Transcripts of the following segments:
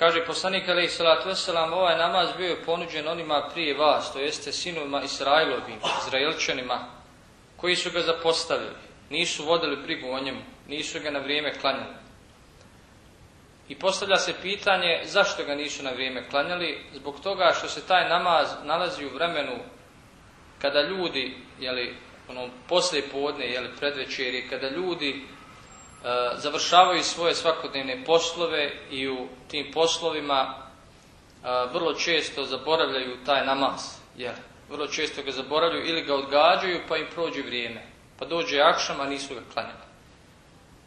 Kaže poslanik alaih salatu wasalam, ovaj namaz bio je ponuđen onima prije vas, to jeste sinovima Israilovim, Izraelčanima, koji su ga zapostavili, nisu vodili brigu o njemu, nisu ga na vrijeme klanjali. I postavlja se pitanje zašto ga nisu na vrijeme klanjali, zbog toga što se taj namaz nalazi u vremenu kada ljudi, jeli, ono, poslije podne, jeli, predvečeri, kada ljudi završavaju svoje svakodnevne poslove i u tim poslovima e, vrlo često zaboravljaju taj namaz, jeli, vrlo često ga zaboravljaju ili ga odgađaju pa im prođe vrijeme, pa dođe akšam, a nisu ga klanjali.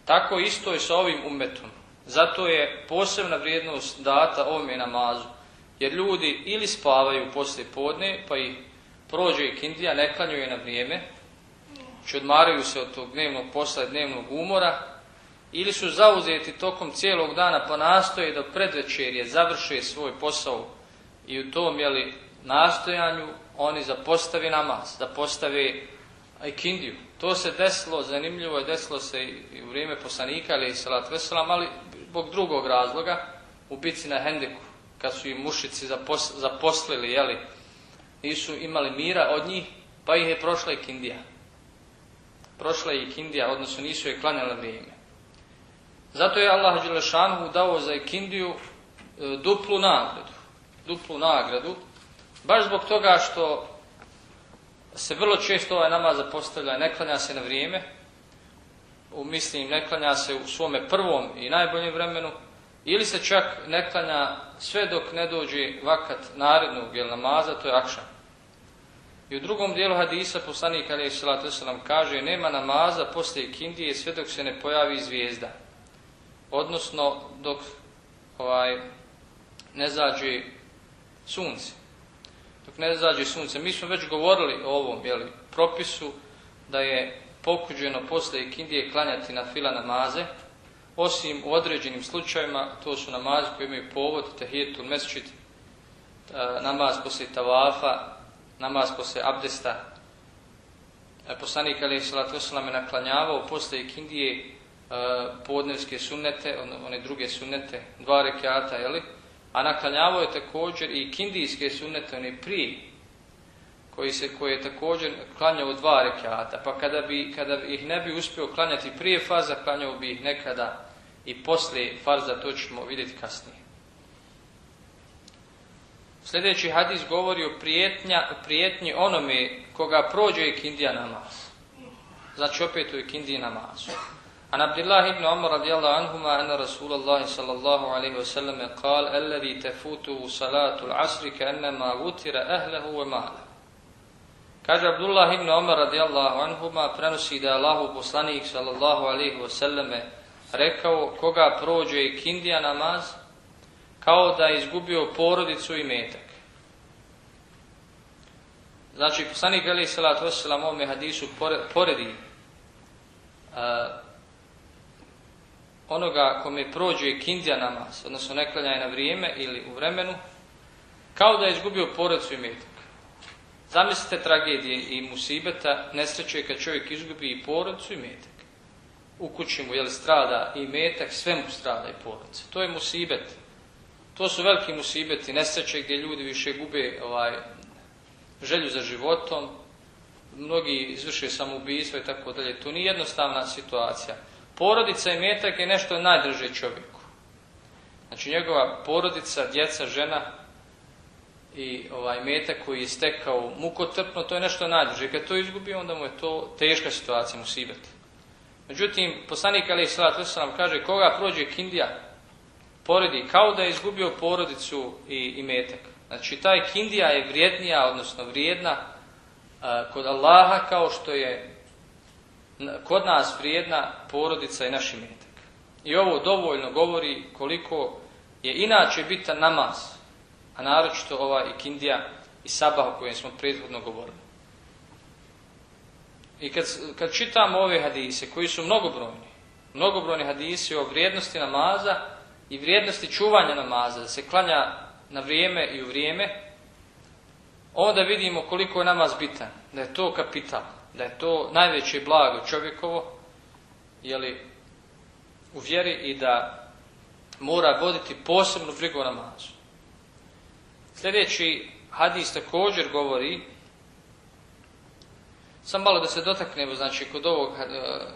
Tako isto je sa ovim umetom. Zato je posebna vrijednost data ovome namazu. Jer ljudi ili spavaju poslije podne, pa i prođe ikindija, ne klanjuju na vrijeme, či odmaraju se od tog dnevnog posla i dnevnog umora, ili su zauzeti tokom cijelog dana pa nastoje da predvečerje završe svoj posao i u tom jeli, nastojanju oni zapostavi namaz, da postave ikindiju. To se desilo, zanimljivo je, desilo se i u vrijeme poslanika, ali i salat veselam, ali zbog drugog razloga, u bici na Hendeku, kad su im mušici zaposlili, jeli, nisu imali mira od njih, pa ih je prošla i Kindija. Prošla je i Kindija, odnosno nisu je klanjali vrijeme. Zato je Allah Đelešanu dao za Ikindiju e, duplu nagradu. Duplu nagradu, baš zbog toga što se vrlo često ovaj namaz zapostavlja, ne klanja se na vrijeme, u mislim ne klanja se u svome prvom i najboljem vremenu, ili se čak ne klanja sve dok ne dođe vakat narednog jel namaza, to je akšan. I u drugom dijelu hadisa poslanik Ali Salatu nam kaže nema namaza poslije kindije sve dok se ne pojavi zvijezda. Odnosno dok ovaj, ne zađe sunce. Dok ne zađe sunce. Mi smo već govorili o ovom jeli, propisu da je pokuđeno poslije kindije klanjati na fila namaze, osim u određenim slučajevima, to su namazi koji imaju povod, tehijetul mesčit, namaz poslije tavafa, namaz poslije abdesta. E, poslanik Ali je naklanjavao poslije kindije e, podnevske sunnete, one druge sunnete, dva rekiata, jeli? A naklanjavao je također i kindijske sunnete, one prije, koji se, koje je također klanjao dva rekiata. Pa kada, bi, kada ih ne bi uspio klanjati prije faza, klanjao bi ih nekada i poslije farza, to ćemo vidjeti kasnije. Sljedeći hadis govori o prijetnja, prijetnji onome koga prođe ikindija namaz. Znači opet u ikindiji namazu. An Abdullah ibn Umar radijallahu anhuma anna Rasulullah sallallahu alaihi wa sallam قال الذي تفوته صلاة العصر كأنما وتر أهله وماله Kaže Abdullah ibn Umar radijallahu anhuma prenosi da je Allahu poslanik sallallahu alaihi wa sallame rekao koga prođe ikindija namaz kao da je izgubio porodicu i metak. Znači, poslanik Ali Salatu Veselam ovome hadisu poredi uh, onoga kome prođe kindija namaz, odnosno ne na vrijeme ili u vremenu, kao da je izgubio porodicu i metak. Zamislite tragedije i musibeta, nesreće kad čovjek izgubi i porodicu i metak. U kući mu, jel, strada i metak, sve mu strada i porodica. To je musibet. To su veliki musibeti, nesreće gdje ljudi više gube ovaj, želju za životom, mnogi izvrše samoubistvo i tako dalje. To nije jednostavna situacija. Porodica i metak je nešto najdrže čovjeku. Znači njegova porodica, djeca, žena i ovaj metak koji je stekao mukotrpno, to je nešto najdrže. Kad to izgubi, onda mu je to teška situacija, musibet. Međutim, poslanik Ali Salat nam kaže, koga prođe kindija, poredi kao da je izgubio porodicu i, i metak. Znači, taj kindija je vrijednija, odnosno vrijedna kod Allaha kao što je kod nas vrijedna porodica i naš imetak. I ovo dovoljno govori koliko je inače bitan namaz, a naročito ova ikindija i sabah o kojem smo prethodno govorili. I kad, kad čitamo ove hadise, koji su mnogobrojni, mnogobrojni hadisi o vrijednosti namaza, i vrijednosti čuvanja namaza, da se klanja na vrijeme i u vrijeme, onda vidimo koliko je namaz bitan, da je to kapital, da je to najveće blago čovjekovo, jeli, u vjeri i da mora voditi posebnu brigu o namazu. Sljedeći hadis također govori, sam malo da se dotaknemo, znači kod ovog,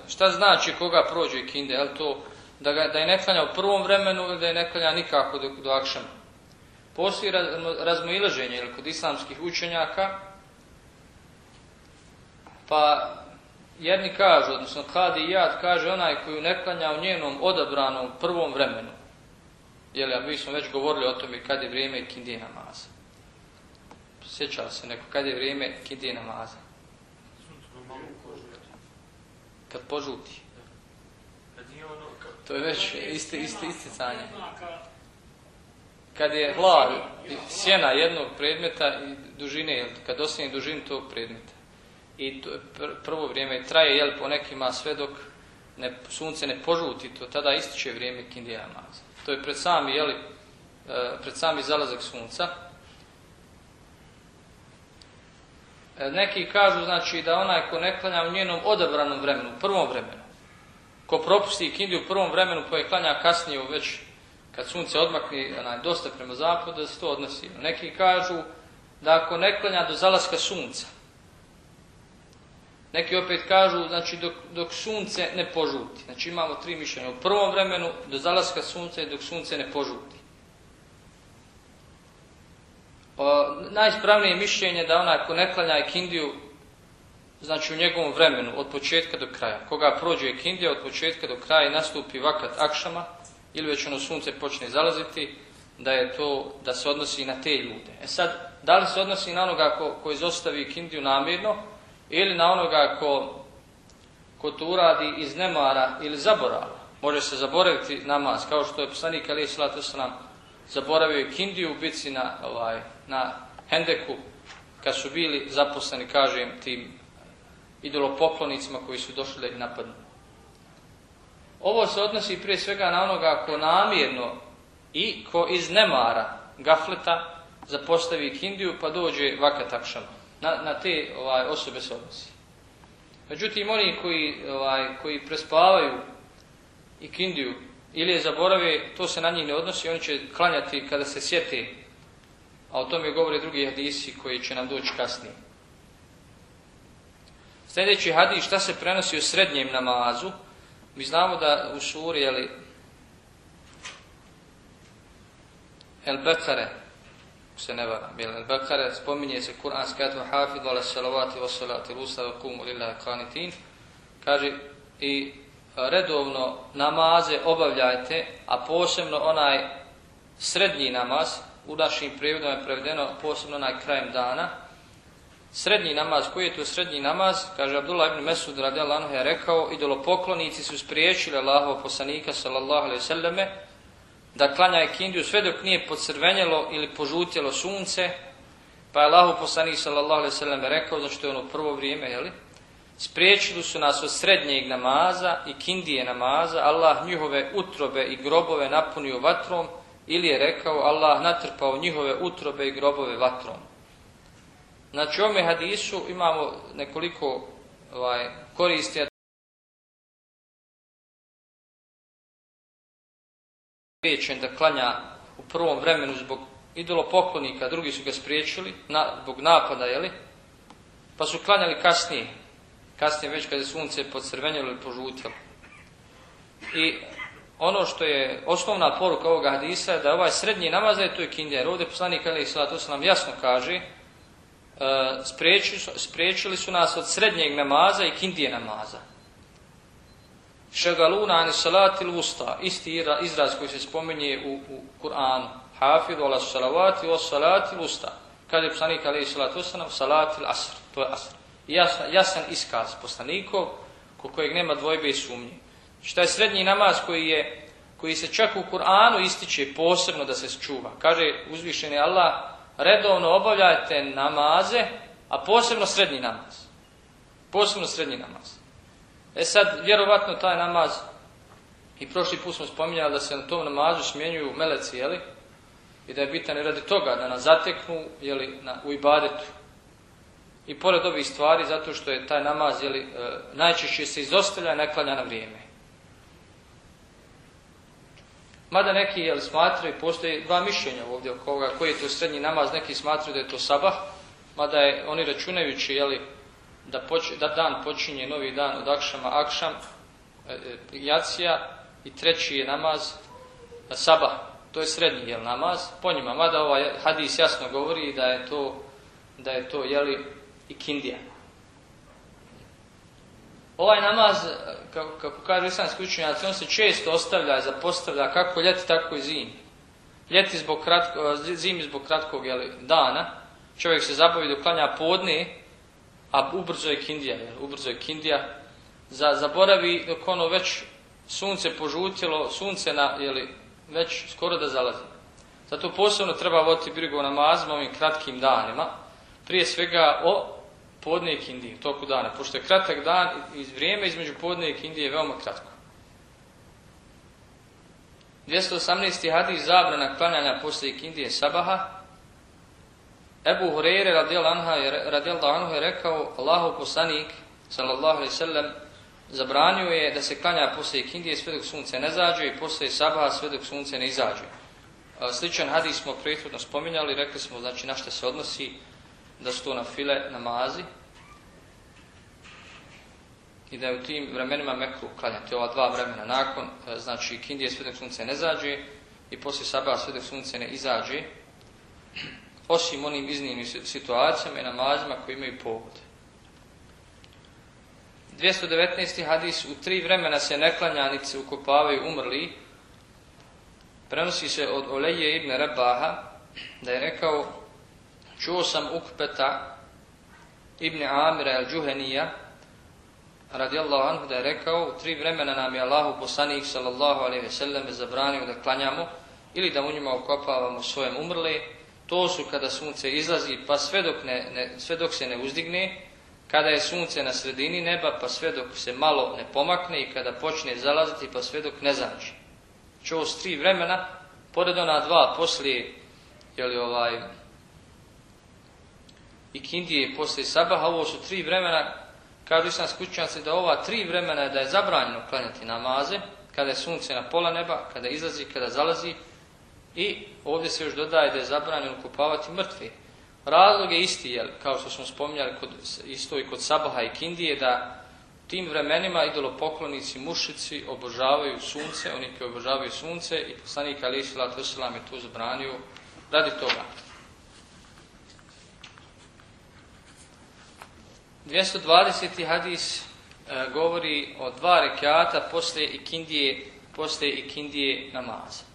šta znači koga prođe kinde, je to da, ga, da je ne klanja u prvom vremenu ili da je ne klanja nikako do, do akšama. Postoji razmoilaženje kod islamskih učenjaka, pa jedni kažu, odnosno Kadi i Jad kaže onaj koji ne klanja u njenom odabranom prvom vremenu. Jel, a mi smo već govorili o tome kad je vrijeme kindije namaza. Sjećao se neko, kad je vrijeme kindije namaza? Kad požuti. To je već isti, isti, isticanje. Kad je hlad, sjena jednog predmeta i dužine, kad dosegne dužinu tog predmeta. I prvo vrijeme traje, jel, po nekima sve dok ne, sunce ne požuti, to tada ističe vrijeme kindija namaza. To je pred sami, jeli, pred sami zalazak sunca. E, neki kažu, znači, da onaj ko ne klanja u njenom odabranom vremenu, prvom vremenu, ko propusti kindiju u prvom vremenu pa je klanja kasnije već kad sunce odmakne onaj, dosta prema zapadu, da se to odnosi. Neki kažu da ako ne klanja do zalaska sunca, neki opet kažu znači dok, dok sunce ne požuti. Znači imamo tri mišljenja. U prvom vremenu do zalaska sunca i dok sunce ne požuti. O, najispravnije mišljenje da onaj ko ne klanja kindiju znači u njegovom vremenu, od početka do kraja. Koga prođe kindija od početka do kraja i nastupi vakat akšama, ili već ono sunce počne zalaziti, da je to, da se odnosi na te ljude. E sad, da li se odnosi na onoga ko, ko izostavi kindiju namjerno, ili na onoga ko, ko to uradi iz nemara ili zaborava. Može se zaboraviti namaz, kao što je poslanik Ali nam zaboravio kindiju u bici na, ovaj, na Hendeku, kad su bili zaposleni, kažem, tim idolopoklonicima koji su došli da ih napadnu. Ovo se odnosi prije svega na onoga ko namjerno i ko iz nemara gafleta zapostavi kindiju pa dođe vakat akšama. Na, na te ovaj, osobe se odnosi. Međutim, oni koji, ovaj, koji prespavaju i kindiju ili je zaborave, to se na njih ne odnosi, oni će klanjati kada se sjete, a o tome govore drugi hadisi koji će nam doći kasnije. Sljedeći hadis šta se prenosi u srednjem namazu, mi znamo da u suri, jeli, El Bekare, se ne varam, jel El Bekare, spominje se Kur'anski ajat hafidu ala salavati wa salati rusta wa kumu lillahi qanitin, kaže i redovno namaze obavljajte, a posebno onaj srednji namaz, u našim prijevodima je prevedeno posebno onaj krajem dana, Srednji namaz, koji je to srednji namaz? Kaže Abdullah ibn Mesud radijallahu je rekao, idolopoklonici su spriječili Allahov poslanika sallallahu alejhi ve selleme da klanja kindiju sve dok nije pocrvenjelo ili požutjelo sunce, pa je Allahov poslanik sallallahu alejhi ve rekao, znači to je ono prvo vrijeme, je li? Spriječili su nas od srednjeg namaza i kindije namaza, Allah njihove utrobe i grobove napunio vatrom, ili je rekao Allah natrpao njihove utrobe i grobove vatrom. Znači u ovome hadisu imamo nekoliko ovaj, koristi. Priječen da klanja u prvom vremenu zbog idolopoklonika, drugi su ga spriječili, na, zbog napada, jeli? Pa su klanjali kasnije, kasnije već kada je sunce podcrvenjalo ili požutilo. I ono što je osnovna poruka ovoga hadisa je da ovaj srednji namaz je to je kindija. Jer ovdje poslanik Ali Salatu nam jasno kaže spriječili, spriječili su nas od srednjeg namaza i kindije namaza. Šegaluna ani salati usta, isti izraz koji se spominje u, u Kur'anu. Hafidu ala salavati o salati usta. Kad je poslanik ali salatu wasalam, salati asr, to je asr. Jasan, jasan iskaz poslanikov, ko kojeg nema dvojbe i sumnje. Šta je srednji namaz koji je koji se čak u Kur'anu ističe posebno da se čuva. Kaže uzvišeni Allah, redovno obavljajte namaze, a posebno srednji namaz. Posebno srednji namaz. E sad, vjerovatno taj namaz, i prošli put smo spominjali da se na tom namazu smjenjuju meleci, jeli? I da je bitan i radi toga da nas zateknu, jeli, na, u ibadetu. I pored ovih stvari, zato što je taj namaz, jeli, e, najčešće se izostavlja i neklanja na vrijeme. Mada neki jel, smatraju, postoje dva mišljenja ovdje oko ovoga, koji je to srednji namaz, neki smatraju da je to sabah, mada je oni računajući jeli, da, da dan počinje novi dan od akšama akšam, e, e, jacija i treći je namaz e, sabah, to je srednji jel, namaz, po njima, mada ovaj hadis jasno govori da je to, da je to jeli, i kindija. Ovaj namaz, kako, kako kaže islamski učenjaci, on se često ostavlja i zapostavlja kako ljeti, tako i zimi. Ljeti zbog kratko, zimi zbog kratkog jeli, dana, čovjek se zabavi do klanja podne, a ubrzo je kindija, jel, ubrzo je kindija, za, zaboravi dok ono već sunce požutilo, sunce na, jeli, već skoro da zalazi. Zato posebno treba voditi brigu o namazima ovim kratkim danima, prije svega o podne i kindije, toku dana, pošto je kratak dan i vrijeme između podne i kindije je veoma kratko. 218. hadis zabrana klanjanja poslije kindije sabaha. Ebu Hureyre radijallahu anhu je rekao Allahu poslanik sallallahu alaihi sallam zabranio je da se klanja poslije kindije sve dok sunce ne zađe i poslije sabaha sve dok sunce ne izađe. Sličan hadis smo prethodno spominjali, rekli smo znači na što se odnosi da su to na file namazi i da je u tim vremenima mekru klanjati ova dva vremena nakon, e, znači kindije sve dok sunce ne zađe i poslije sabah sve dok sunce ne izađe, osim onim iznimnim situacijama i namazima koji imaju povod. 219. hadis, u tri vremena se ne klanja, niti se ukopavaju umrli, prenosi se od Oleje ibn Rebaha, da je rekao, Čuo sam Ukpeta ibn Amira al-Džuhenija radijallahu anhu da je rekao u tri vremena nam je Allahu poslanik sallallahu alaihi ve sellem zabranio da klanjamo ili da u njima okopavamo svojem umrle. To su kada sunce izlazi pa sve dok, ne, ne, sve dok se ne uzdigne, kada je sunce na sredini neba pa sve dok se malo ne pomakne i kada počne zalaziti pa sve dok ne zađe. Čuo s tri vremena, pored ona dva poslije li ovaj, i kindije poslije sabaha, ovo su tri vremena, kažu sam skućanci da ova tri vremena je da je zabranjeno klanjati namaze, kada je sunce na pola neba, kada izlazi, kada zalazi i ovdje se još dodaje da je zabranjeno kupavati mrtve. Razlog je isti, jer, kao što smo spominjali kod, isto i kod sabaha i kindije, da tim vremenima idolopoklonici mušici obožavaju sunce, oni koji obožavaju sunce i poslanik Ali Islatu je to zabranio radi toga. 220. hadis e, govori o dva rekiata poslije ikindije, poslije ikindije namaza.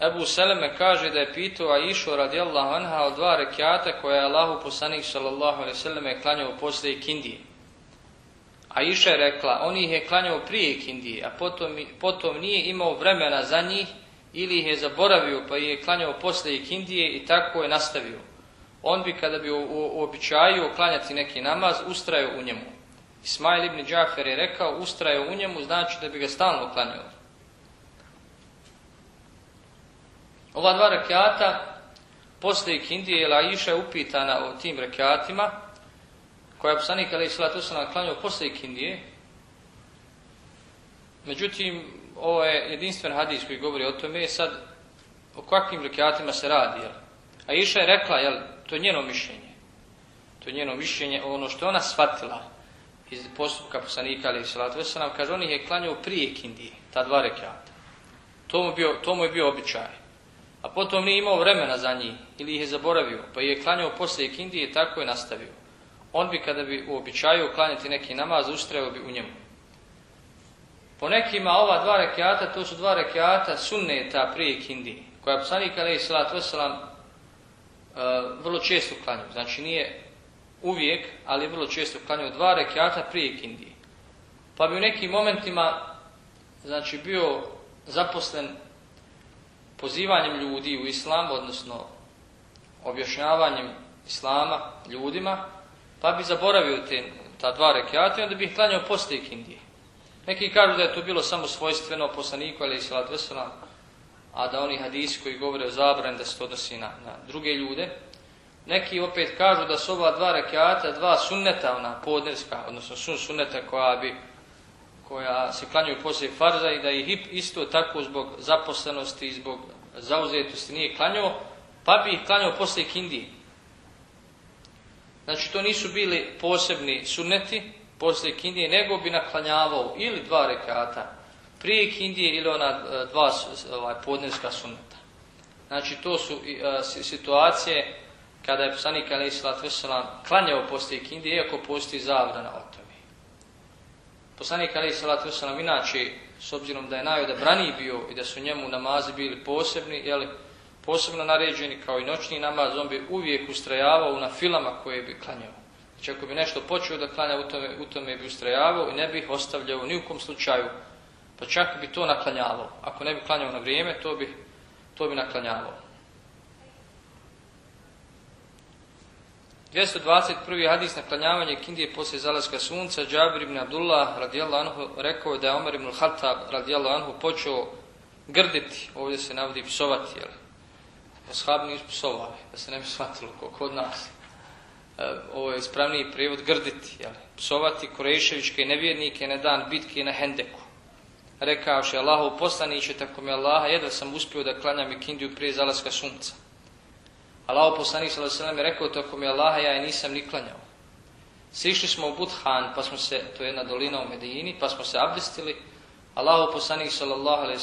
Ebu Seleme kaže da je pitao Aishu radijallahu anha o dva rekiata koje je Allahu poslanik sallallahu alaihi selleme klanjao poslije ikindije. Aisha je rekla, on ih je klanjao prije ikindije, a potom, potom nije imao vremena za njih ili ih je zaboravio pa ih je klanjao poslije ikindije i tako je nastavio on bi kada bi u, običaju oklanjati neki namaz, ustrajao u njemu. Ismail ibn Džafer je rekao, ustrajao u njemu, znači da bi ga stalno oklanjao. Ova dva rekiata, poslije Kindije je Laiša upitana o tim rekiatima, koja je poslanik Ali Salatu sam klanjao poslije Kindije. Međutim, ovo je jedinstven hadis koji govori o tome, sad o kakvim rekiatima se radi. Jel? A Iša je rekla, jel, to je njeno mišljenje. To je njeno mišljenje, ono što je ona shvatila iz postupka poslanika ali salatu wasalam, kaže on ih je klanjao prije kindije, ta dva rekiata. To mu, bio, to mu je bio običaj. A potom nije imao vremena za njih ili ih je zaboravio, pa je klanjao poslije kindije i tako je nastavio. On bi kada bi u običaju klanjati neki namaz, ustrajao bi u njemu. Po nekima ova dva rekiata, to su dva rekiata sunneta prije kindije, koja poslanik ali salatu wasalam E, vrlo često klanjaju. Znači nije uvijek, ali vrlo često klanjaju dva rekiata prije kindije. Pa bi u nekim momentima znači bio zaposlen pozivanjem ljudi u islam, odnosno objašnjavanjem islama ljudima, pa bi zaboravio te, ta dva rekiata i onda bi ih klanjao poslije kindije. Neki kažu da je to bilo samo svojstveno poslaniku, ali i salatu a da oni hadisi koji govore o zabrani da se to odnosi na, na druge ljude. Neki opet kažu da su ova dva rekiata, dva sunneta, ona podnevska, odnosno sun sunneta koja bi koja se klanjaju poslije farza i da ih isto tako zbog zaposlenosti i zbog zauzetosti nije klanjao, pa bi ih klanjao poslije kindije. Znači to nisu bili posebni sunneti poslije kindije, nego bi naklanjavao ili dva rekata prije kindije ili ona e, dva ovaj, podneska sunneta. Znači to su uh, situacije kada je poslanik Ali Islat klanjao poslije kindije, iako postoji zabrana o tome. Poslanik Ali Islat inače, s obzirom da je najodabraniji bio i da su njemu namazi bili posebni, jeli, posebno naređeni kao i noćni namaz, on bi uvijek ustrajavao na filama koje bi klanjao. Znači ako bi nešto počeo da klanja, u tome, u tome bi ustrajavao i ne bi ih ostavljao ni u kom slučaju. Pa čak bi to naklanjavao. Ako ne bi klanjao na vrijeme, to bi, to bi naklanjavao. 221. hadis na klanjavanje kindije poslije zalaska sunca, Džabir ibn Abdullah radijallahu anhu rekao je da je Omer ibn Khattab radijallahu anhu počeo grditi, ovdje se navodi psovati, jel? Ashabi nisu psovali, da se ne bi shvatilo kod nas. E, ovo je ispravniji prijevod grditi, jel? Psovati Korejševičke nevjernike na dan bitke na Hendeku. Rekaoše Allahov poslaniće, tako mi Allaha, jedva sam uspio da klanjam kindiju prije zalaska sunca. Allah poslanik sallallahu je rekao tako mi Allaha ja je nisam ni klanjao. Sišli smo u Budhan, pa smo se, to je jedna dolina u Medini, pa smo se abdestili. Allah poslanik alejhi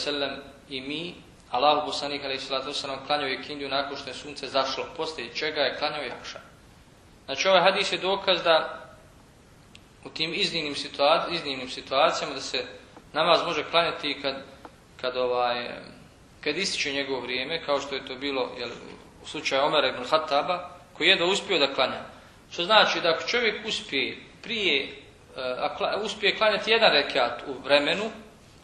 i mi, Allah poslanik salatu klanjao je kindiju nakon što je sunce zašlo, poslije čega je klanjao jakša. Znači ovaj hadis je dokaz da u tim iznimnim, iznimnim situacijama da se namaz može klanjati kad, kad, ovaj, kad ističe njegovo vrijeme, kao što je to bilo jel, u slučaju Omera ibn Hataba, koji je da uspio da klanja. Što znači da ako čovjek uspije prije, uh, uspije klanjati jedan rekiat u vremenu,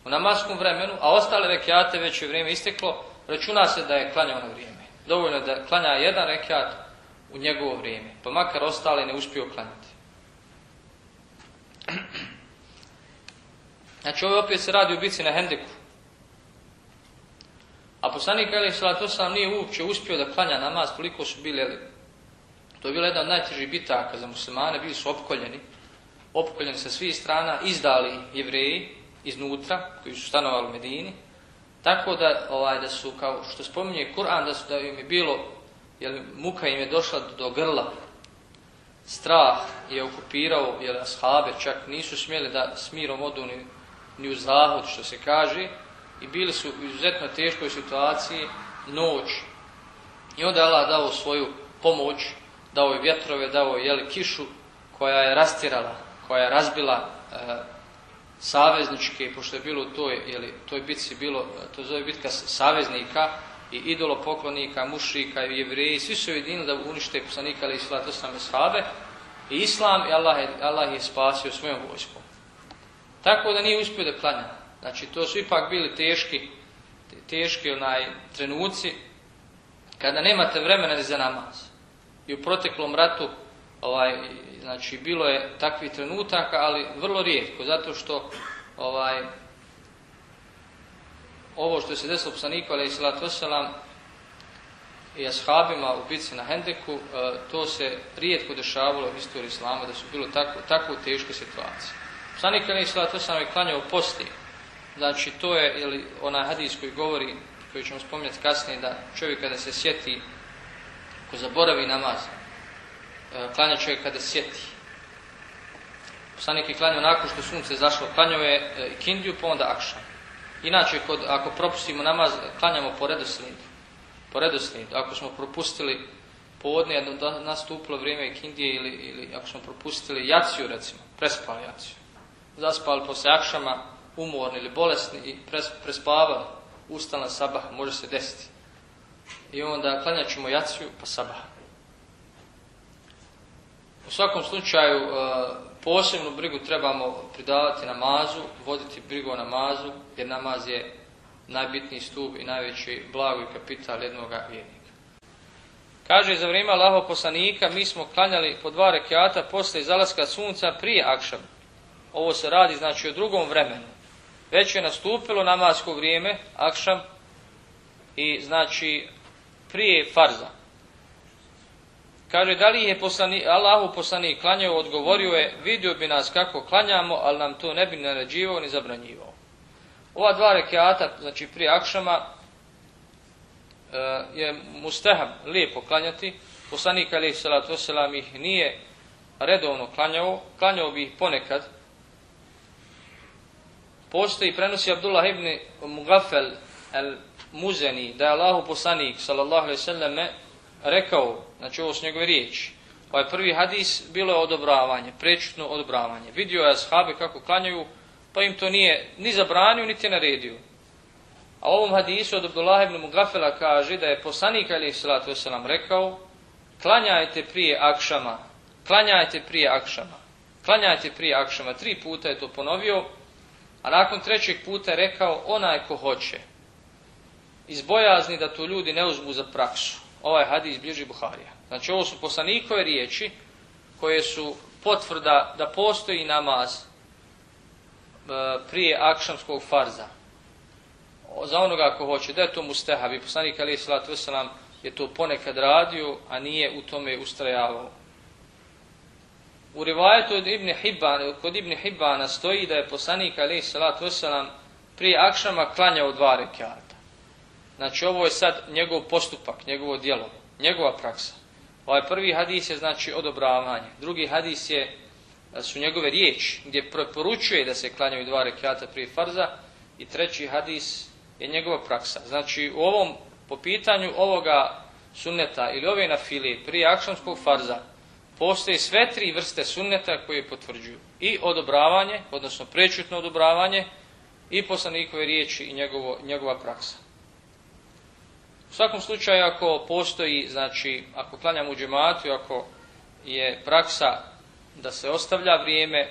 u namaskom vremenu, a ostale rekiate već je vrijeme isteklo, računa se da je klanjao na vrijeme. Dovoljno je da klanja jedan rekiat u njegovo vrijeme, pa makar ostale ne uspio klanjati. Znači ovo opet se radi u bici na Hendeku. A poslanik Ali Salatu sam nije uopće uspio da klanja namaz, toliko su bili, to je bila jedna od najtežih bitaka za muslimane, bili su opkoljeni, opkoljeni sa svih strana, izdali jevreji iznutra, koji su stanovali u Medini, tako da, ovaj, da su, kao što spominje Kur'an, da, su, da im je bilo, jel, muka im je došla do grla, strah je okupirao, jel, ashabe čak nisu smjeli da smirom odu ni, ni u zahod, što se kaže, i bili su u izuzetno teškoj situaciji noć. I onda je Allah dao svoju pomoć, dao je vjetrove, dao je jeli, kišu koja je rastirala, koja je razbila e, savezničke, pošto je bilo u toj, jeli, toj bitci bilo, to zove bitka saveznika i idolopoklonika, mušrika i jevreji, svi su ujedinili da unište poslanika ali i slatu sabe i islam i Allah je, Allah je spasio svojom vojskom. Tako da nije uspio da. Znači to su ipak bili teški, teški onaj trenuci kada nemate vremena za namaz. I u proteklom ratu ovaj, znači bilo je takvih trenutaka, ali vrlo rijetko, zato što ovaj, ovo što se desilo psaniku, ali i salatu i ashabima u bici na Hendeku, e, to se rijetko dešavalo u istoriji Islama, da su bilo tako, tako teške situacije. Psanik ali i salatu je klanjao poslije, Znači, to je ili onaj hadis koji govori, koji ćemo spominjati kasnije, da čovjek kada se sjeti, ko zaboravi namaz, e, klanja čovjek kada sjeti. Poslanik je klanjao nakon što sunce zašlo, klanjao je e, kindiju, pa onda akšan. Inače, kod, ako propustimo namaz, klanjamo po redoslijedu. Po redoslijedu. Ako smo propustili povodne, da nastupilo vrijeme kindije ili, ili ako smo propustili jaciju, recimo, prespali jaciju. Zaspali poslije akšama, umorni ili bolesni i prespavali, ustala sabah, može se desiti. I onda klanjat ćemo jaciju pa sabah. U svakom slučaju e, posebnu brigu trebamo pridavati namazu, voditi brigu o namazu, jer namaz je najbitniji stup i najveći blago i kapital jednog vjernika. Kaže, za vrijeme Allahov poslanika mi smo klanjali po dva rekiata posle zalaska sunca prije akšama. Ovo se radi znači o drugom vremenu. Već je nastupilo namasko vrijeme, akšam, i znači prije farza. Kaže, da li je poslani, Allahu poslanik klanjao, odgovorio je, vidio bi nas kako klanjamo, ali nam to ne bi naređivao ni zabranjivao. Ova dva rekiata, znači prije akšama, e, je mustahab lijepo klanjati. Poslanik Ali salatu wasalam ih nije redovno klanjao, klanjao bi ih ponekad. Postoji, prenosi Abdullah ibn Mugafel el Muzeni, da je Allahu poslanik sallallahu alaihi sallam rekao, znači ovo s njegove riječi, ovaj prvi hadis bilo je odobravanje, prečutno odobravanje. Vidio je ashabe kako klanjaju, pa im to nije ni zabranio, niti naredio. A ovom hadisu od Abdullah ibn Mugafela kaže da je poslanik alaih salatu wasalam rekao klanjajte prije akšama, klanjajte prije akšama, klanjajte prije akšama. Tri puta je to ponovio, a nakon trećeg puta je rekao onaj ko hoće. Izbojazni da to ljudi ne uzmu za praksu. Ovaj hadis bliži Buharija. Znači ovo su poslanikove riječi koje su potvrda da postoji namaz E, prije akšamskog farza. Za onoga ko hoće, da je to mustehab i poslanik Ali Salatu je to ponekad radio, a nije u tome ustrajavao. U rivajetu od Ibn Hibban, kod Ibn Hibbana stoji da je poslanik Ali Salatu Veselam prije akšama klanjao dva rekiata. Znači ovo je sad njegov postupak, njegovo djelo, njegova praksa. Ovaj prvi hadis je znači odobravanje. Drugi hadis je su njegove riječi gdje preporučuje da se klanjaju dva rekata prije farza i treći hadis je njegova praksa. Znači u ovom, po pitanju ovoga sunneta ili ove na fili prije akšamskog farza postoje sve tri vrste sunneta koje potvrđuju i odobravanje, odnosno prečutno odobravanje i poslanikove riječi i njegovo, njegova praksa. U svakom slučaju ako postoji, znači ako klanjamo u džematu, ako je praksa da se ostavlja vrijeme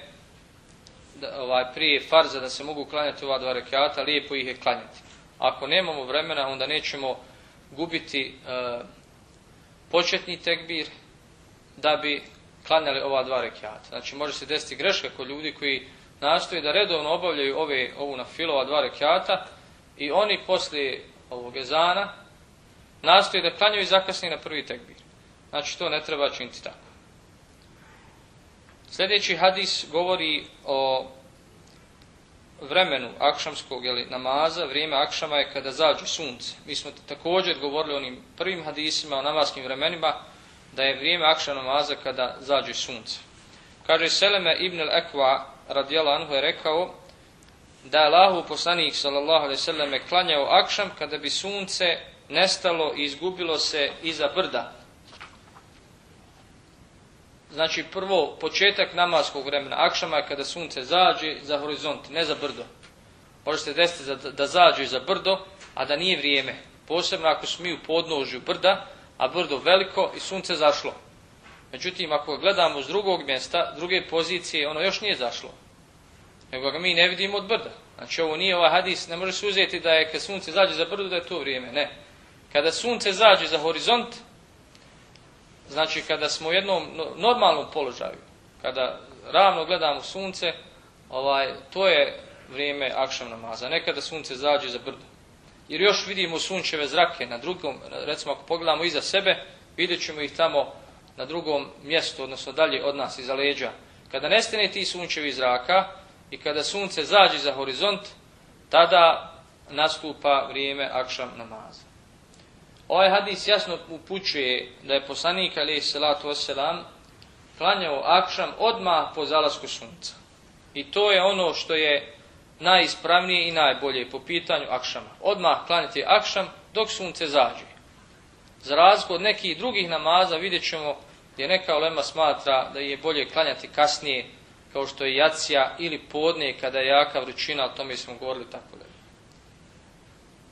da, ovaj, prije farza da se mogu klanjati ova dva rekata, lijepo ih je klanjati. Ako nemamo vremena, onda nećemo gubiti e, početni tekbir da bi klanjali ova dva rekata. Znači može se desiti greška kod ljudi koji nastoje da redovno obavljaju ove, ovu na filo, ova dva rekata i oni poslije ovog ezana nastoje da klanjaju i zakasni na prvi tekbir. Znači to ne treba činiti tako. Sljedeći hadis govori o vremenu akšamskog ili namaza, vrijeme akšama je kada zađe sunce. Mi smo također govorili o onim prvim hadisima, o namaskim vremenima, da je vrijeme akšam namaza kada zađe sunce. Kaže Seleme ibn al-Ekva radijala anhu je rekao da je Allahu poslanik sallallahu alaihi sallam klanjao akšam kada bi sunce nestalo i izgubilo se iza brda. Znači prvo početak namaskog vremena, akšama je kada sunce zađe za horizont, ne za brdo. Može se desiti da zađe za brdo, a da nije vrijeme. Posebno ako smo mi u podnožju brda, a brdo veliko i sunce zašlo. Međutim, ako gledamo s drugog mjesta, druge pozicije, ono još nije zašlo. Nego ga mi ne vidimo od brda. Znači ovo nije ovaj hadis, ne može se uzeti da je kad sunce zađe za brdo da je to vrijeme. Ne. Kada sunce zađe za horizont, znači kada smo u jednom normalnom položaju, kada ravno gledamo sunce, ovaj, to je vrijeme akšam namaza, nekada sunce zađe za brdo. Jer još vidimo sunčeve zrake na drugom, recimo ako pogledamo iza sebe, vidjet ćemo ih tamo na drugom mjestu, odnosno dalje od nas, iza leđa. Kada nestane ti sunčevi zraka i kada sunce zađe za horizont, tada nastupa vrijeme akšam namaza. Ovaj hadis jasno upućuje da je poslanik alaih salatu wasalam klanjao akšam odmah po zalasku sunca. I to je ono što je najispravnije i najbolje po pitanju akšama. Odmah klanjati akšam dok sunce zađe. Za razliku od nekih drugih namaza vidjet ćemo gdje neka olema smatra da je bolje klanjati kasnije kao što je jacija ili podne kada je jaka vrućina, o tome smo govorili tako da.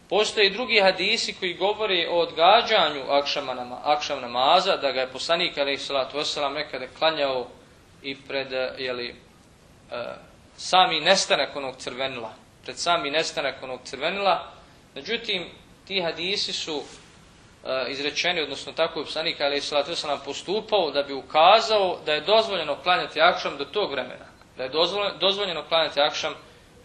Postoje drugi hadisi koji govore o odgađanju akšama nama, akšam namaza, da ga je poslanik alaih salatu wasalam nekada klanjao i pred jeli, e, sami nestanak onog crvenila. Pred sami nestanak onog crvenila. Međutim, ti hadisi su e, izrečeni, odnosno tako je poslanik alaih salatu wasalam postupao da bi ukazao da je dozvoljeno klanjati akšam do tog vremena. Da je dozvoljeno, dozvoljeno klanjati akšam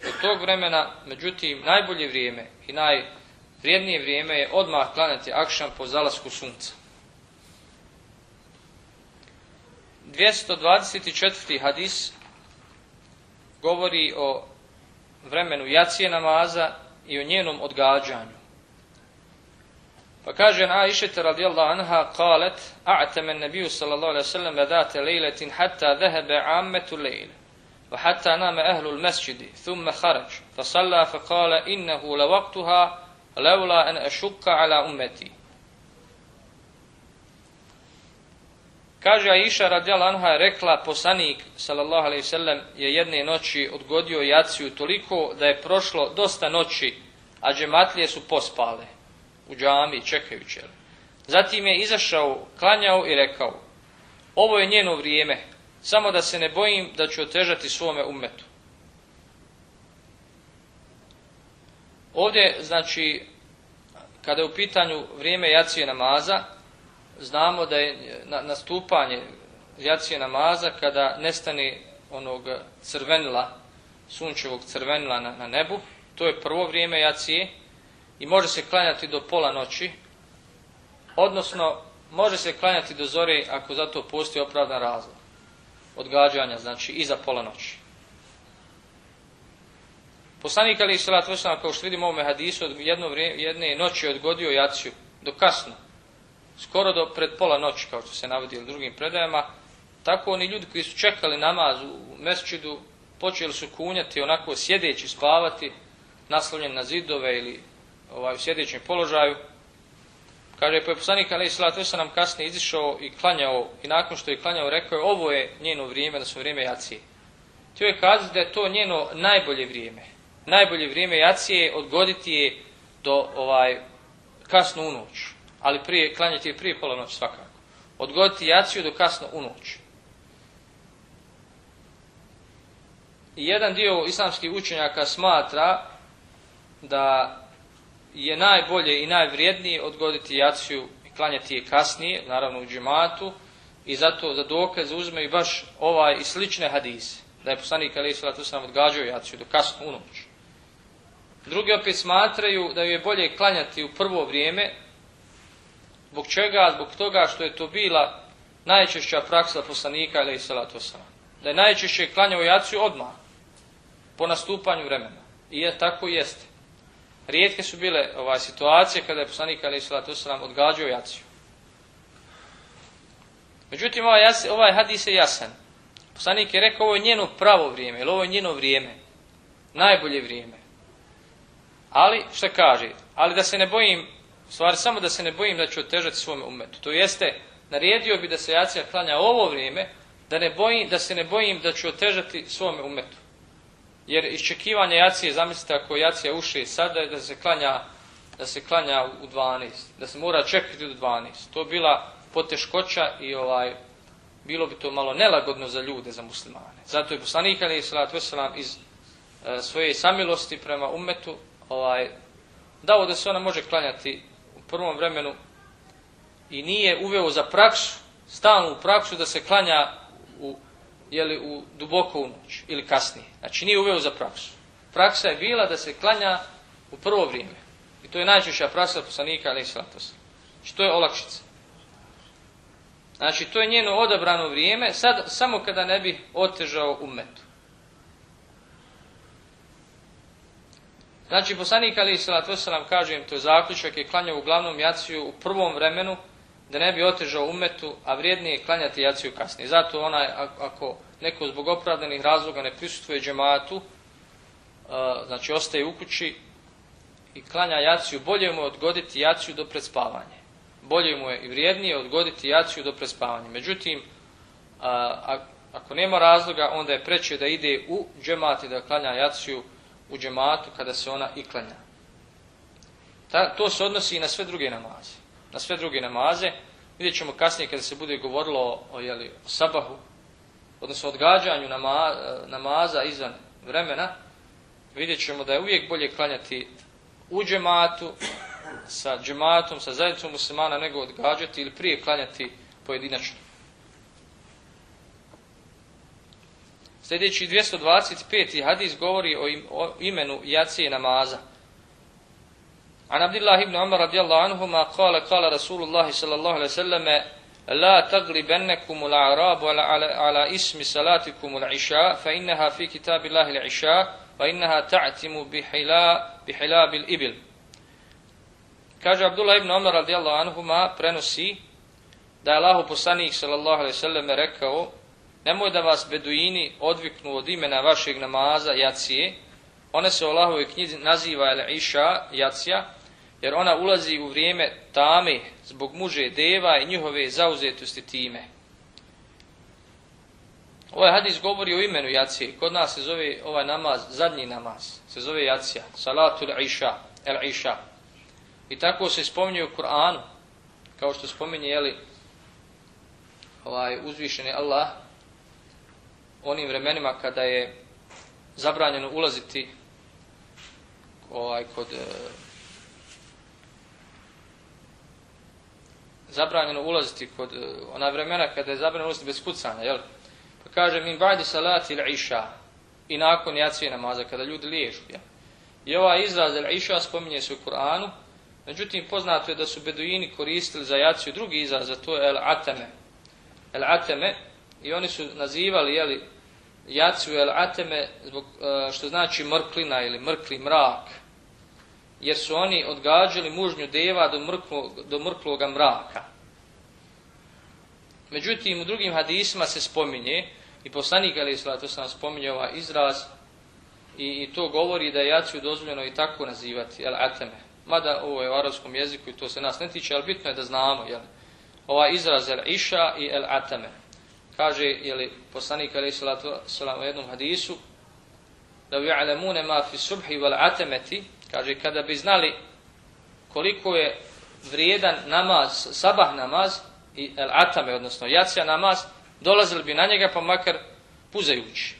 do tog vremena, međutim, najbolje vrijeme i najvrijednije vrijeme je odmah klanjati akšam po zalasku sunca. 224. hadis govori o vremenu jacije namaza i o njenom odgađanju. Pa kaže Aisha radijallahu anha qalet a'tama an-nabiy sallallahu alejhi ve sellem zata lejletin hatta dhahaba 'ammatu al-layl wa hatta nama ahlu al-masjid thumma kharaj fa salla fa qala innahu la waqtaha lawla an ashqa ala ummati Kaže Aisha radijallahu anha je rekla poslanik sallallahu alejhi ve sellem je jedne noći odgodio jaciju toliko da je prošlo dosta noći a džematlije su pospale u džami čekajući. Zatim je izašao, klanjao i rekao, ovo je njeno vrijeme, samo da se ne bojim da ću otežati svome umetu. Ovdje, znači, kada je u pitanju vrijeme jacije namaza, znamo da je nastupanje jacije namaza kada nestane onog crvenila, sunčevog crvenila na, na nebu, to je prvo vrijeme jacije, i može se klanjati do pola noći, odnosno može se klanjati do zore ako za to postoji opravdan razlog. Odgađanja, znači iza pola noći. Poslanik Ali Salat Vesna, kao što vidimo u ovome hadisu, jedno vrijeme, jedne noći odgodio jaciju do kasno, skoro do pred pola noći, kao što se navodi u drugim predajama, tako oni ljudi koji su čekali namaz u mesčidu, počeli su kunjati, onako sjedeći, spavati, naslonjen na zidove ili ovaj, u sjedećem položaju. Kaže, pa je poslanik Ali Salatu se nam kasnije izišao i klanjao, i nakon što je klanjao, rekao je, ovo je njeno vrijeme, da su vrijeme jacije. Htio je kazati da je to njeno najbolje vrijeme. Najbolje vrijeme jacije odgoditi je do ovaj kasno u noć. Ali prije, klanjati je prije pola svakako. Odgoditi jaciju do kasno u noć. I jedan dio islamskih učenjaka smatra da je najbolje i najvrijednije odgoditi jaciju i klanjati je kasnije, naravno u džematu, i zato za dokaz uzmeju baš ovaj i slične hadise, da je poslanik Ali Salatu sam odgađao jaciju do kasno u noć. Drugi opet smatraju da ju je bolje klanjati u prvo vrijeme, zbog čega? Zbog toga što je to bila najčešća praksa poslanika Ali Salatu sam. Da je najčešće klanjao jaciju odmah, po nastupanju vremena. I je tako i jeste. Rijetke su bile ovaj, situacije kada je poslanik Ali Salatu Salam odgađao jaciju. Međutim, ovaj, ovaj hadis je jasan. Poslanik je rekao ovo je njeno pravo vrijeme, ili ovo je njeno vrijeme. Najbolje vrijeme. Ali, šta kaže? Ali da se ne bojim, stvari samo da se ne bojim da ću otežati svome umetu. To jeste, naredio bi da se jacija klanja ovo vrijeme, da, ne bojim, da se ne bojim da ću otežati svome umetu. Jer iščekivanje jacije, zamislite ako jacija uši sada, da se klanja da se klanja u 12, da se mora čekati do 12. To bila poteškoća i ovaj bilo bi to malo nelagodno za ljude, za muslimane. Zato je poslanik ali salatu vesselam iz e, svoje samilosti prema umetu ovaj dao da se ona može klanjati u prvom vremenu i nije uveo za praksu, stalnu praksu da se klanja u jeli, u duboko u noć ili kasnije. Znači nije uveo za praksu. Praksa je bila da se klanja u prvo vrijeme. I to je najčešća praksa poslanika, ali i Znači to je olakšica. Znači to je njeno odabrano vrijeme, sad samo kada ne bi otežao umetu. Znači poslanik ali salatu wasalam kaže im to je zaključak je klanjao uglavnom jaciju u prvom vremenu da ne bi otežao umetu, a vrijednije je klanjati jaciju kasnije. Zato onaj, ako neko zbog opravdanih razloga ne prisutuje džematu, znači ostaje u kući i klanja jaciju, bolje mu je odgoditi jaciju do predspavanja. Bolje mu je i vrijednije odgoditi jaciju do predspavanja. Međutim, ako nema razloga, onda je preće da ide u džemat i da klanja jaciju u džematu kada se ona i klanja. to se odnosi i na sve druge namaze na sve druge namaze. Vidjet ćemo kasnije kada se bude govorilo o, jeli, o sabahu, odnosno odgađanju nama, namaza izvan vremena, vidjet ćemo da je uvijek bolje klanjati u džematu, sa džematom, sa zajednicom muslimana, nego odgađati ili prije klanjati pojedinačno. Sljedeći 225. hadis govori o imenu jacije namaza. An Abdillah ibn Amr radijallahu anhuma kale kale Rasulullah sallallahu alaihi sallame La taglibennekum al-a'rabu ala, ala ismi salatikum al-iša fa innaha fi kitabillahi al-iša fa innaha ta'timu bihila, bil ibil. Kaže Abdullah ibn Amr radijallahu anhuma prenosi da je Allahu poslanik sallallahu alaihi sallam rekao nemoj da vas beduini odviknu od imena vašeg namaza jacije ona se u Allahovoj knjizi naziva el iša jacija jer ona ulazi u vrijeme tame zbog muže deva i njihove zauzetosti time. Ovaj hadis govori o imenu jacije. Kod nas se zove ovaj namaz, zadnji namaz, se zove jacija, salatul iša, el iša. I tako se spominje u Kur'anu, kao što spominje, jeli, ovaj uzvišeni Allah, onim vremenima kada je zabranjeno ulaziti ovaj kod e, zabranjeno ulaziti kod e, ona vremena kada je zabranjeno ulaziti bez kucanja, jel? Pa kaže min ba'di salati il-iša i nakon jacije namaza kada ljudi liježu, jel? I ovaj izraz il-iša spominje se u Kur'anu, međutim poznato je da su beduini koristili za jaciju drugi izraz, a to je el-ateme. El-ateme i oni su nazivali, jeli, jaciju el-ateme zbog, e, što znači mrklina ili mrkli mrak, jer su oni odgađali mužnju deva do, mrklo, do mrkloga mraka. Međutim, u drugim hadisima se spominje, i poslanik Ali to sam spominje ovaj izraz, i, i to govori da je jaciju dozvoljeno i tako nazivati, el ateme. Mada ovo je u arabskom jeziku i to se nas ne tiče, ali bitno je da znamo, jel, ovaj izraz el iša i el ateme. Kaže, jeli, poslanik Ali u jednom hadisu, da vi alemune ma fi subhi vel atemeti, Kaže, kada bi znali koliko je vrijedan namaz, sabah namaz i el atame, odnosno jacija namaz, dolazili bi na njega pa makar puzajući.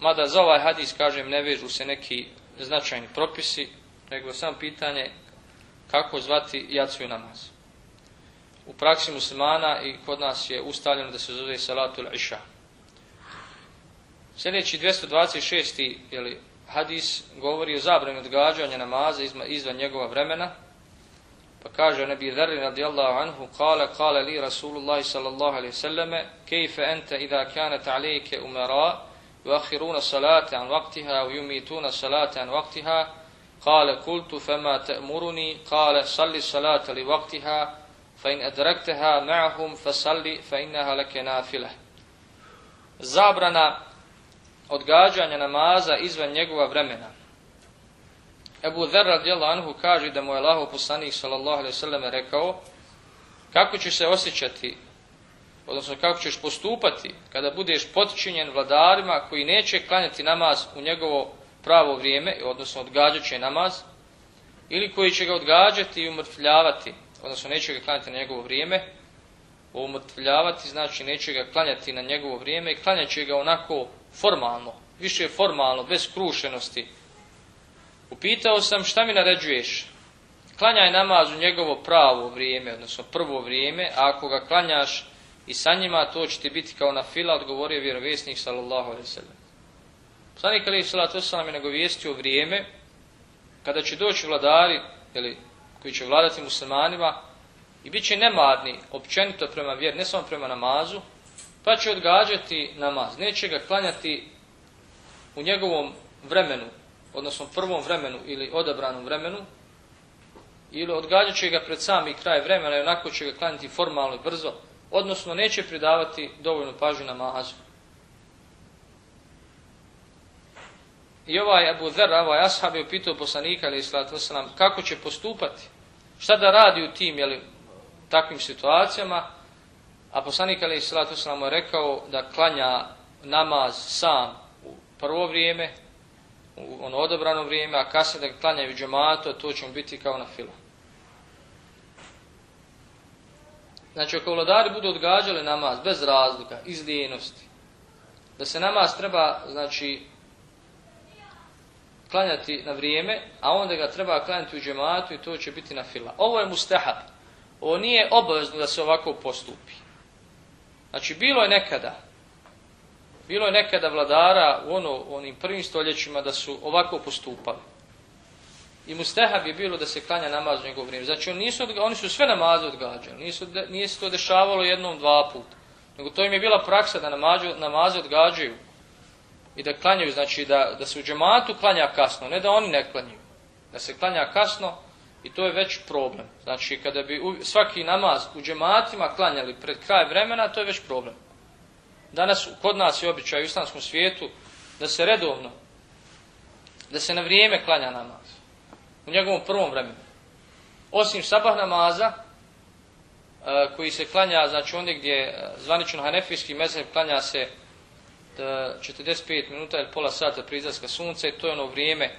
Mada za ovaj hadis, kažem, ne vežu se neki značajni propisi, nego samo pitanje kako zvati jaciju namaz. U praksi muslimana i kod nas je ustaljeno da se zove salatul iša. Sljedeći 226. Jeli, hadis govori o zabrani odgađanja namaza izvan njegova vremena. Pa kaže Nabi Dharri radijallahu anhu, kale, kale li Rasulullah sallallahu alaihi sallame, kejfe ente idha kanat alejke umara, yuakhiruna salate an vaktiha, yumituna salate an vaktiha, kale kultu fema te'muruni, kale salli salate li vaktiha, ma'hum, fa salli, fa innaha leke nafile. Zabrana odgađanja namaza izvan njegova vremena. Ebu Dher radijallahu anhu kaže da mu je Allah poslanik sallallahu alaihi sallam rekao kako ćeš se osjećati, odnosno kako ćeš postupati kada budeš potčinjen vladarima koji neće klanjati namaz u njegovo pravo vrijeme, odnosno odgađat će namaz, ili koji će ga odgađati i umrtvljavati, odnosno neće ga klanjati na njegovo vrijeme, umrtvljavati znači neće ga klanjati na njegovo vrijeme i klanjat će ga onako formalno, više formalno, bez krušenosti. Upitao sam šta mi naređuješ? Klanjaj namaz u njegovo pravo vrijeme, odnosno prvo vrijeme, a ako ga klanjaš i sa njima, to će ti biti kao na fila, odgovorio vjerovjesnik sallallahu alaihi sallam. Poslanik alaihi sallatu sallam je nagovijestio vrijeme kada će doći vladari, ili, koji će vladati muslimanima, i bit će nemarni općenito prema vjeri, ne samo prema namazu, pa će odgađati namaz. Neće ga klanjati u njegovom vremenu, odnosno prvom vremenu ili odabranom vremenu, ili odgađat će ga pred sami kraj vremena i onako će ga klanjati formalno i brzo, odnosno neće pridavati dovoljnu pažnju namazu. I ovaj Abu Dher, ovaj ashab je upitao poslanika, ali kako će postupati, šta da radi u tim jeli, takvim situacijama, a poslanik Ali Islatu Salamu je rekao da klanja namaz sam u prvo vrijeme, u ono odobrano vrijeme, a kasnije da ga klanja u džematu, to će biti kao na filu. Znači, ako vladari budu odgađali namaz bez razlika, iz lijenosti, da se namaz treba, znači, klanjati na vrijeme, a onda ga treba klanjati u džematu i to će biti na fila. Ovo je mustahab. Ovo nije obavezno da se ovako postupi. Znači, bilo je nekada, bilo je nekada vladara u ono, onim prvim stoljećima da su ovako postupali. I mustehab je bilo da se klanja namaz u njegovo vrijeme. Znači oni, nisu, oni su sve namaze odgađali, nisu, nije se to dešavalo jednom, dva puta. Nego to im je bila praksa da namađu, namaze odgađaju i da klanjaju, znači da, da se u džematu klanja kasno, ne da oni ne klanjaju. Da se klanja kasno i to je već problem. Znači kada bi svaki namaz u džematima klanjali pred kraj vremena, to je već problem. Danas kod nas je običaj u islamskom svijetu da se redovno, da se na vrijeme klanja namaz. U njegovom prvom vremenu. Osim sabah namaza, e, koji se klanja, znači ondje gdje e, zvanično hanefijski mezheb klanja se 45 minuta ili pola sata prije izlaska sunca i to je ono vrijeme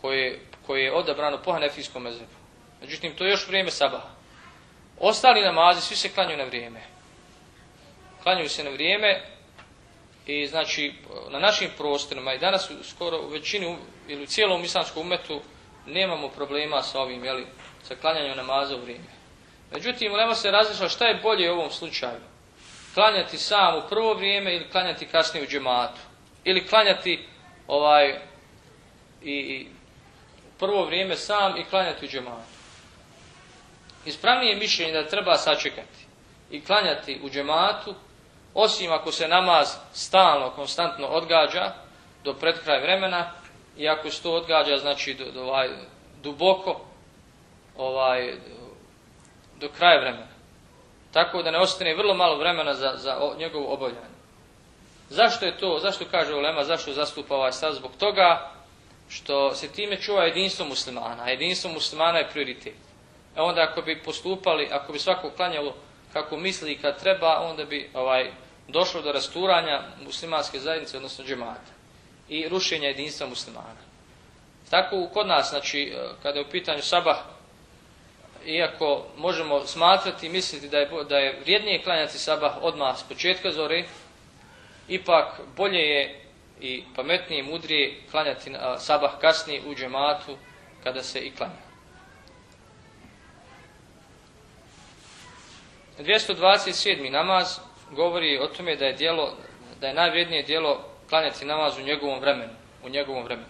koje, koje je odabrano po hanefijskom mezhebu. Međutim, to je još vrijeme sabaha. Ostali namazi, svi se klanjaju na vrijeme. Klanjaju se na vrijeme i znači na našim prostorima i danas skoro u većini ili u cijelom islamskom umetu nemamo problema sa ovim, jeli, sa klanjanjem namaza u vrijeme. Međutim, nema se različila šta je bolje u ovom slučaju. Klanjati sam u prvo vrijeme ili klanjati kasnije u džematu. Ili klanjati ovaj i, i prvo vrijeme sam i klanjati u džematu. Ispravnije mišljenje da treba sačekati i klanjati u džematu, osim ako se namaz stalno, konstantno odgađa do pred kraj vremena i ako se to odgađa znači do, do ovaj, duboko ovaj, do kraja vremena. Tako da ne ostane vrlo malo vremena za, za njegovo obavljanje. Zašto je to, zašto kaže Ulema, zašto zastupa ovaj stav? Zbog toga što se time čuva jedinstvo muslimana, a jedinstvo muslimana je prioritet. E onda ako bi postupali, ako bi svako klanjalo kako misli i kad treba, onda bi ovaj došlo do rasturanja muslimanske zajednice, odnosno džemata i rušenja jedinstva muslimana. Tako kod nas, znači, kada je u pitanju sabah, iako možemo smatrati i misliti da je, da je vrijednije klanjati sabah odmah s početka zore, ipak bolje je i pametnije i mudrije klanjati sabah kasnije u džematu kada se i klanja. 227. namaz govori o tome da je djelo, da je najvrijednije djelo klanjati namaz u njegovom vremenu, u njegovom vremenu.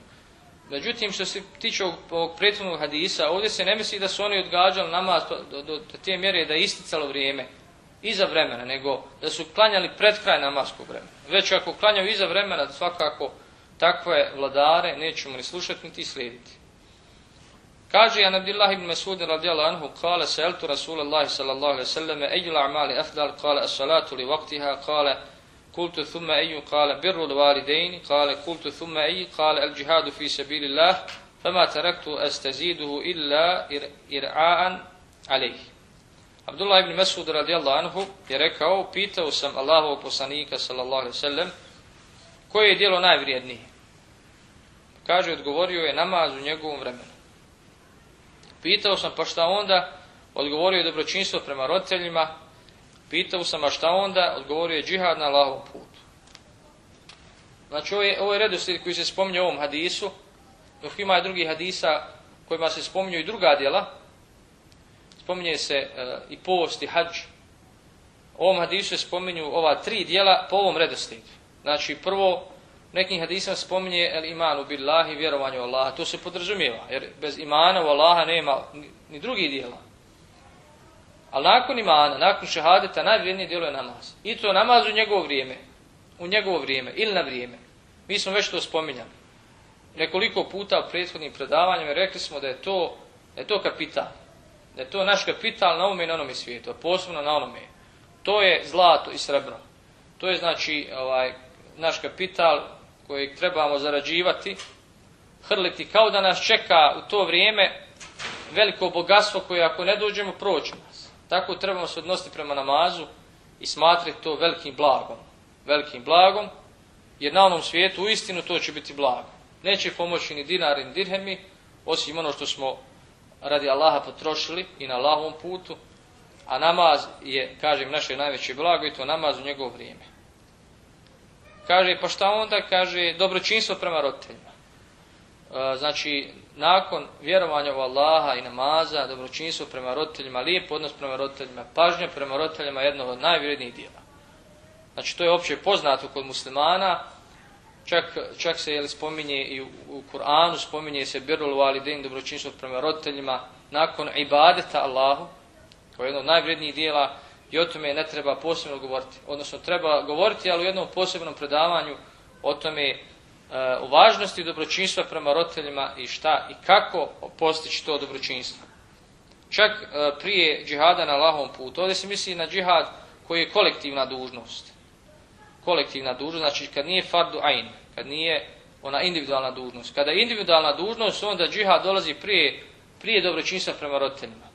Međutim, što se tiče ovog prethodnog hadisa, ovdje se ne misli da su oni odgađali namaz do, te mjere da je isticalo vrijeme iza vremena, nego da su klanjali pred kraj namaskog vremena. Već ako klanjaju iza vremena, svakako takve vladare nećemo ni slušati niti slijediti. Kaže An Abdullah ibn Mas'ud radijallahu anhu kale sa'altu Rasulullah sallallahu alejhi ve selleme ejul a'mali afdal kale as-salatu li waqtiha kale قلت ثم أي قال بر الوالدين قال قلت ثم أي قال الجهاد في سبيل الله فما تركت أستزيده إلا إرعاء عليه Abdullah ibn Mesud radijallahu anhu je rekao, pitao sam Allahovog poslanika sallallahu alaihi sallam, koje je dijelo najvrijednije? Kaže, odgovorio je namaz u njegovom vremenu. Pitao sam, pa šta onda? Odgovorio je dobročinstvo prema roditeljima, Pitao sam, a šta onda? Odgovorio je džihad na Allahovom putu. Znači, ovo je, ovo je redoslijed koji se spominje u ovom hadisu, dok ima i drugih hadisa kojima se spominju i druga djela. Spominje se e, i post i hađ. U ovom hadisu se spominju ova tri djela po ovom redoslijedu. Znači, prvo, nekim hadisama spominje el imanu billahi, vjerovanju u Allaha. To se podrazumijeva, jer bez imana u Allaha nema ni drugih djela. Ali nakon imana, nakon šehadeta, najvrijednije djelo je namaz. I to namaz u njegovo vrijeme. U njegovo vrijeme ili na vrijeme. Mi smo već to spominjali. Nekoliko puta u prethodnim predavanjima rekli smo da je to, da je to kapital. Da je to naš kapital na ovome i na onome svijetu, a posebno na onome. To je zlato i srebro. To je znači ovaj, naš kapital kojeg trebamo zarađivati, hrliti kao da nas čeka u to vrijeme veliko bogatstvo koje ako ne dođemo proćemo. Tako trebamo se odnositi prema namazu i smatrati to velikim blagom. Velikim blagom, jer na onom svijetu uistinu to će biti blago. Neće pomoći ni dinari ni dirhemi, osim ono što smo radi Allaha potrošili i na Allahovom putu, a namaz je, kažem, naše najveće blago i to namaz u njegovo vrijeme. Kaže, pa šta onda? Kaže, dobročinstvo prema roditeljima. E, znači, nakon vjerovanja u Allaha i namaza, dobročinstvo prema roditeljima, lijep odnos prema roditeljima, pažnja prema roditeljima je jedno od najvrednijih dijela. Znači to je opće poznato kod muslimana, Čak, čak se jel, spominje i u, u Kur'anu, spominje se birul validin, dobročinstvo prema roditeljima, nakon ibadeta Allahu, kao jedno od najvrednijih dijela, i o tome ne treba posebno govoriti. Odnosno, treba govoriti, ali u jednom posebnom predavanju o tome o važnosti dobročinstva prema roditeljima i šta i kako postići to dobročinstvo. Čak e, prije džihada na lahom putu, ovdje se misli na džihad koji je kolektivna dužnost. Kolektivna dužnost, znači kad nije fardu ain, kad nije ona individualna dužnost. Kada je individualna dužnost, onda džihad dolazi prije, prije dobročinstva prema roditeljima.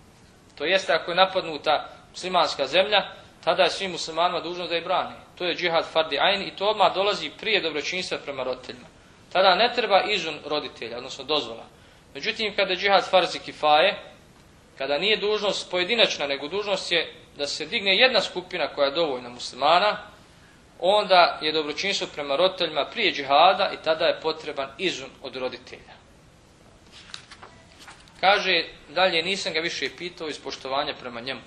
To jeste ako je napadnuta muslimanska zemlja, tada je svim muslimanima dužnost da je brani. To je džihad fardi ain i to odmah dolazi prije dobročinstva prema roditeljima. Tada ne treba izun roditelja, odnosno dozvola. Međutim, kada je džihad farzi kifaje, kada nije dužnost pojedinačna, nego dužnost je da se digne jedna skupina koja je dovoljna muslimana, onda je dobročinstvo prema roditeljima prije džihada i tada je potreban izun od roditelja. Kaže, dalje nisam ga više pitao iz poštovanja prema njemu.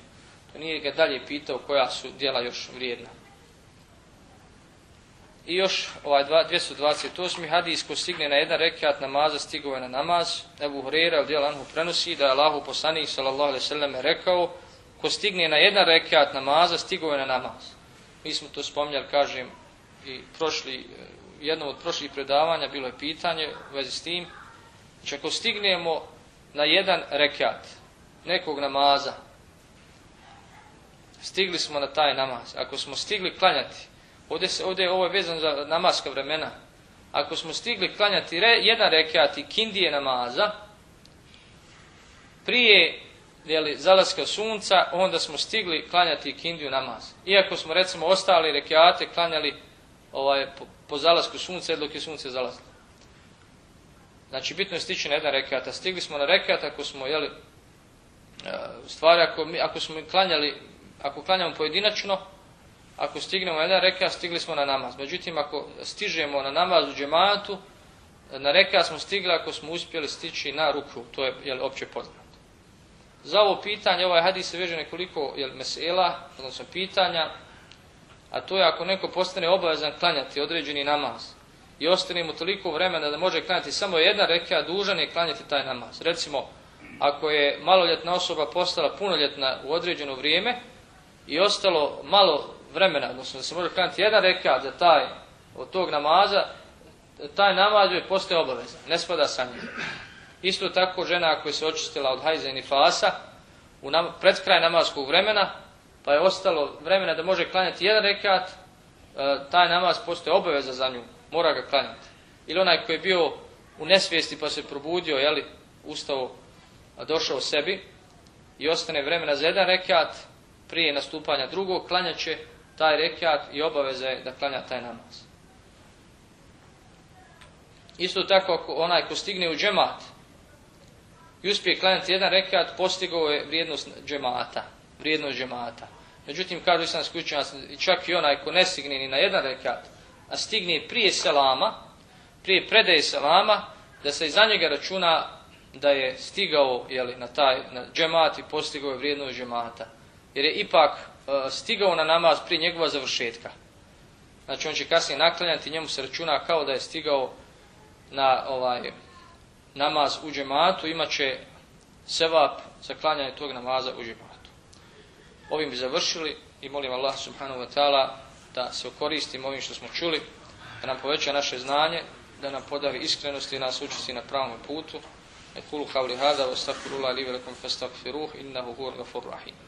To nije ga dalje pitao koja su djela još vrijedna. I još ovaj 228. hadis ko stigne na jedan rekiat namaza stigao je na namaz. Ebu Hurera Anhu prenosi da je Allahu poslanik sallallahu alaihi sallam rekao ko stigne na jedan rekiat namaza stigao je na namaz. Mi smo to spominjali, kažem, i prošli, jedno od prošlih predavanja bilo je pitanje u vezi s tim. Znači ako stignemo na jedan rekiat nekog namaza, stigli smo na taj namaz. Ako smo stigli klanjati, ovdje, se, ovdje ovo je vezano za namaska vremena, ako smo stigli klanjati re, jedan rekiat i kindije namaza, prije jeli, zalaska sunca, onda smo stigli klanjati kindiju namaz. Iako smo recimo ostali rekiate klanjali ovaj, po, po zalasku sunca, dok je sunce zalazilo. Znači, bitno je stići na jedan rekiat, a stigli smo na rekiat ako smo, jeli, e, stvari, ako, mi, ako smo klanjali, ako klanjamo pojedinačno, ako stignemo jedan rekiat, stigli smo na namaz. Međutim, ako stižemo na namaz u džematu, na rekiat smo stigli ako smo uspjeli stići na ruku, to je jeli, opće poznato. Za ovo pitanje, ovaj hadis se veže nekoliko jel, mesela, odnosno pitanja, a to je ako neko postane obavezan klanjati određeni namaz i ostane mu toliko vremena da može klanjati samo jedna reka, dužan je klanjati taj namaz. Recimo, ako je maloljetna osoba postala punoljetna u određeno vrijeme i ostalo malo vremena, odnosno da se može klanjati jedan reka za taj, od tog namaza, taj namaz je postaje obavezan, ne spada sa njim. Isto tako žena ako je se očistila od hajza i nifasa u nam, pred kraj namaskog vremena, pa je ostalo vremena da može klanjati jedan rekat, e, taj namaz postoje obaveza za nju, mora ga klanjati. Ili onaj koji je bio u nesvijesti pa se probudio, jeli, ustao, došao sebi i ostane vremena za jedan rekat, prije nastupanja drugog, klanjaće taj rekat i obaveza je da klanja taj namaz. Isto tako ako onaj ko stigne u džemat, i uspije klanjati jedan rekat, postigao je vrijednost džemata, vrijednost džemata. Međutim, kažu sam skućan, čak i onaj ko ne stigne ni na jedan rekat, a stigne prije selama, prije predaje selama, da se iza njega računa da je stigao jeli, na taj na džemat i postigao je vrijednost džemata. Jer je ipak stigao na namaz prije njegova završetka. Znači on će kasnije naklanjati, njemu se računa kao da je stigao na ovaj namaz u džematu, imat će sevap za klanjanje tog namaza u džematu. Ovim bi završili i molim Allah subhanahu wa ta'ala da se okoristimo ovim što smo čuli, da nam poveća naše znanje, da nam podavi iskrenosti i nas učesti na pravom putu. Ekulu kavli hada, wa stakfirullah li velikom fastakfiruh, innahu hur gafur rahim.